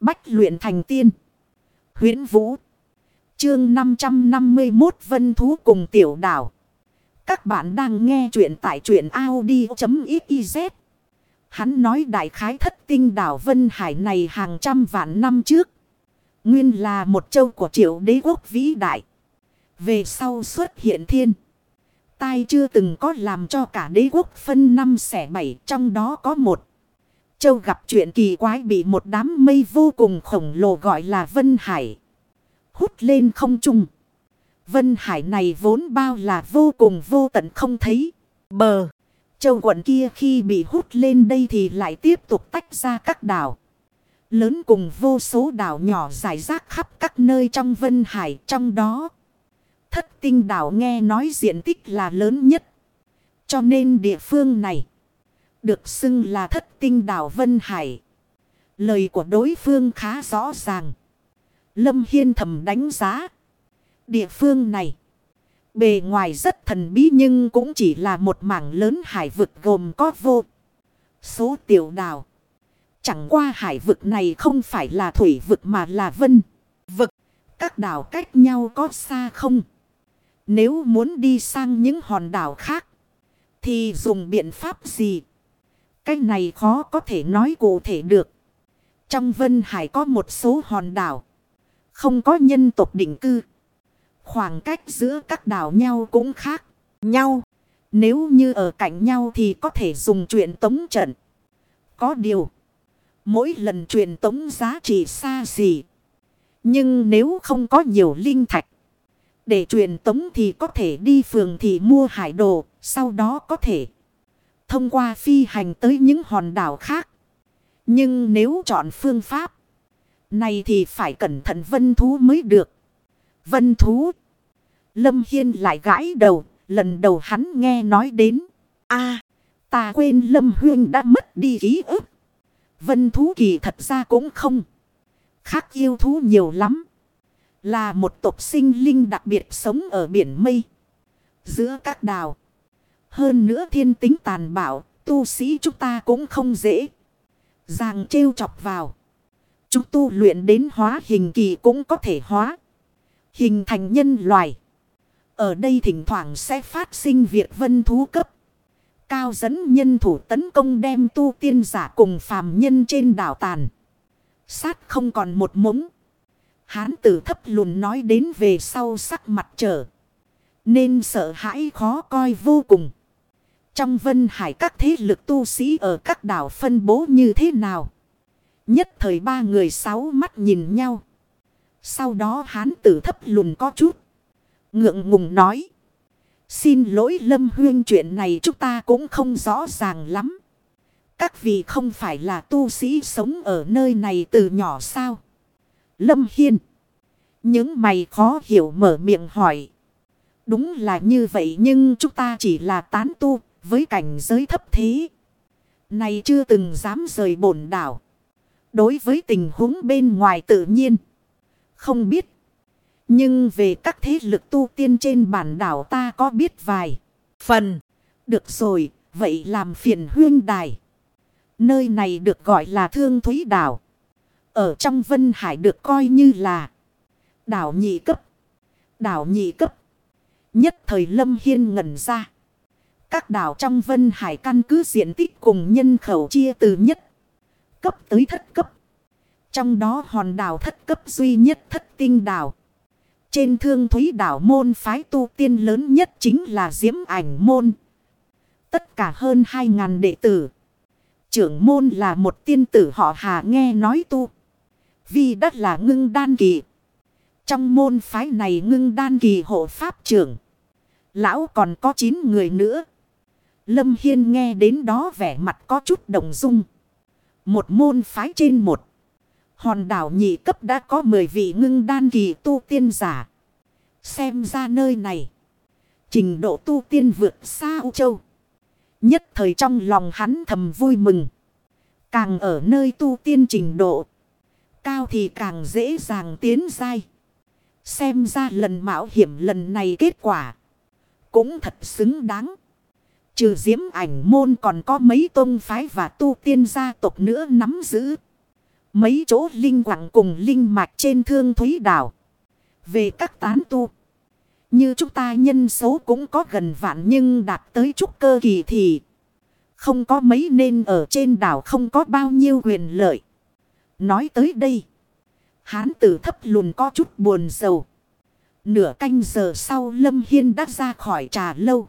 Bách luyện thành tiên. huyễn Vũ. Chương 551 Vân Thú cùng Tiểu Đảo. Các bạn đang nghe truyện tại truyện Audi.xyz. Hắn nói đại khái thất tinh đảo Vân Hải này hàng trăm vạn năm trước. Nguyên là một châu của triệu đế quốc vĩ đại. Về sau xuất hiện thiên. Tai chưa từng có làm cho cả đế quốc phân năm xẻ bảy, trong đó có một. Châu gặp chuyện kỳ quái bị một đám mây vô cùng khổng lồ gọi là Vân Hải. Hút lên không trung. Vân Hải này vốn bao là vô cùng vô tận không thấy. Bờ. Châu quận kia khi bị hút lên đây thì lại tiếp tục tách ra các đảo. Lớn cùng vô số đảo nhỏ rải rác khắp các nơi trong Vân Hải trong đó. Thất tinh đảo nghe nói diện tích là lớn nhất. Cho nên địa phương này được xưng là thất tinh đảo Vân Hải. Lời của đối phương khá rõ ràng. Lâm Hiên thầm đánh giá. Địa phương này. Bề ngoài rất thần bí nhưng cũng chỉ là một mảng lớn hải vực gồm có vô. Số tiểu đảo. Chẳng qua hải vực này không phải là thủy vực mà là vân. Vực. Các đảo cách nhau có xa không? Nếu muốn đi sang những hòn đảo khác. Thì dùng biện pháp gì? Cái này khó có thể nói cụ thể được. Trong Vân Hải có một số hòn đảo. Không có nhân tộc định cư. Khoảng cách giữa các đảo nhau cũng khác nhau. Nếu như ở cạnh nhau thì có thể dùng chuyện tống trận. Có điều. Mỗi lần truyền tống giá trị xa xỉ. Nhưng nếu không có nhiều linh thạch. Để truyền tống thì có thể đi phường thì mua hải đồ. Sau đó có thể thông qua phi hành tới những hòn đảo khác. Nhưng nếu chọn phương pháp, này thì phải cẩn thận vân thú mới được. Vân thú. Lâm Hiên lại gãi đầu. Lần đầu hắn nghe nói đến. a, ta quên Lâm Huyên đã mất đi ký ức. Vân thú kỳ thật ra cũng không. Khác yêu thú nhiều lắm. Là một tộc sinh linh đặc biệt sống ở biển mây. Giữa các đảo. Hơn nữa thiên tính tàn bạo, tu sĩ chúng ta cũng không dễ. Giàng trêu chọc vào. Chúng tu luyện đến hóa hình kỳ cũng có thể hóa. Hình thành nhân loài. Ở đây thỉnh thoảng sẽ phát sinh việc vân thú cấp. Cao dẫn nhân thủ tấn công đem tu tiên giả cùng phàm nhân trên đảo tàn. Sát không còn một mống. Hán tử thấp lùn nói đến về sau sắc mặt trở. Nên sợ hãi khó coi vô cùng. Trong vân hải các thế lực tu sĩ ở các đảo phân bố như thế nào? Nhất thời ba người sáu mắt nhìn nhau. Sau đó hán tử thấp lùn có chút. Ngượng ngùng nói. Xin lỗi Lâm Huyên, chuyện này chúng ta cũng không rõ ràng lắm. Các vị không phải là tu sĩ sống ở nơi này từ nhỏ sao? Lâm Hiên. Những mày khó hiểu mở miệng hỏi. Đúng là như vậy nhưng chúng ta chỉ là tán tu với cảnh giới thấp thế. Này chưa từng dám rời bổn đảo. Đối với tình huống bên ngoài tự nhiên. Không biết. Nhưng về các thế lực tu tiên trên bản đảo ta có biết vài. Phần. Được rồi. Vậy làm phiền huyên đài. Nơi này được gọi là Thương Thúy Đảo. Ở trong Vân Hải được coi như là đảo nhị cấp. Đảo nhị cấp. Nhất thời Lâm Hiên ngẩn ra. Các đảo trong Vân Hải căn cứ diện tích cùng nhân khẩu chia từ nhất cấp tới thất cấp. Trong đó hòn đảo thất cấp duy nhất thất tinh đảo. Trên thương thúy đảo môn phái tu tiên lớn nhất chính là Diễm ảnh môn. Tất cả hơn 2.000 đệ tử. Trưởng môn là một tiên tử họ hà nghe nói tu. Vì đất là ngưng đan kỳ. Trong môn phái này ngưng đan kỳ hộ pháp trưởng. Lão còn có 9 người nữa. Lâm Hiên nghe đến đó vẻ mặt có chút đồng dung. Một môn phái trên một. Hòn đảo nhị cấp đã có 10 vị ngưng đan kỳ tu tiên giả. Xem ra nơi này. Trình độ tu tiên vượt xa U Châu. Nhất thời trong lòng hắn thầm vui mừng. Càng ở nơi tu tiên trình độ. Cao thì càng dễ dàng tiến dai. Xem ra lần mạo hiểm lần này kết quả. Cũng thật xứng đáng. Trừ diễm ảnh môn còn có mấy tôn phái và tu tiên gia tộc nữa nắm giữ. Mấy chỗ linh quặng cùng linh mạch trên thương thúy đảo. Về các tán tu. Như chúng ta nhân số cũng có gần vạn nhưng đạt tới chút cơ kỳ thì không có mấy nên ở trên đảo không có bao nhiêu quyền lợi. Nói tới đây. Hán tử thấp lùn có chút buồn sầu. Nửa canh giờ sau Lâm Hiên đã ra khỏi trà lâu.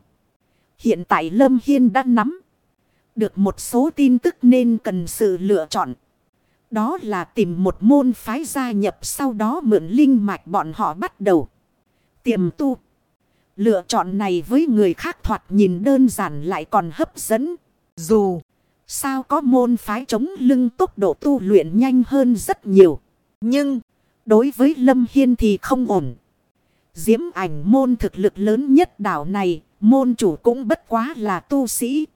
Hiện tại Lâm Hiên đã nắm được một số tin tức nên cần sự lựa chọn. Đó là tìm một môn phái gia nhập sau đó mượn linh mạch bọn họ bắt đầu. Tiềm tu. Lựa chọn này với người khác thoạt nhìn đơn giản lại còn hấp dẫn. Dù sao có môn phái chống lưng tốc độ tu luyện nhanh hơn rất nhiều. Nhưng đối với Lâm Hiên thì không ổn. Diễm ảnh môn thực lực lớn nhất đảo này, môn chủ cũng bất quá là tu sĩ.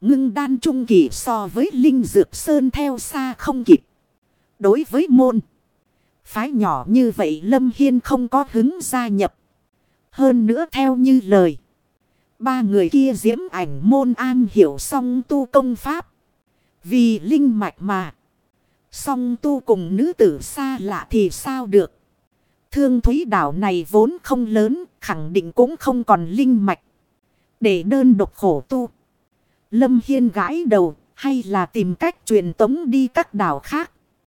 Ngưng đan trung kỳ so với Linh Dược Sơn theo xa không kịp. Đối với môn, phái nhỏ như vậy Lâm Hiên không có hứng gia nhập. Hơn nữa theo như lời. Ba người kia diễm ảnh môn an hiểu song tu công pháp. Vì linh mạch mà. Song tu cùng nữ tử xa lạ thì sao được. Thương thúy đảo này vốn không lớn, khẳng định cũng không còn linh mạch. Để đơn độc khổ tu. Lâm Hiên gãi đầu, hay là tìm cách truyền tống đi các đảo khác.